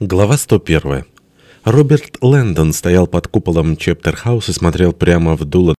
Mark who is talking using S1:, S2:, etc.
S1: Глава 101. Роберт Лэндон стоял под куполом Чептерхаус и смотрел прямо в дуло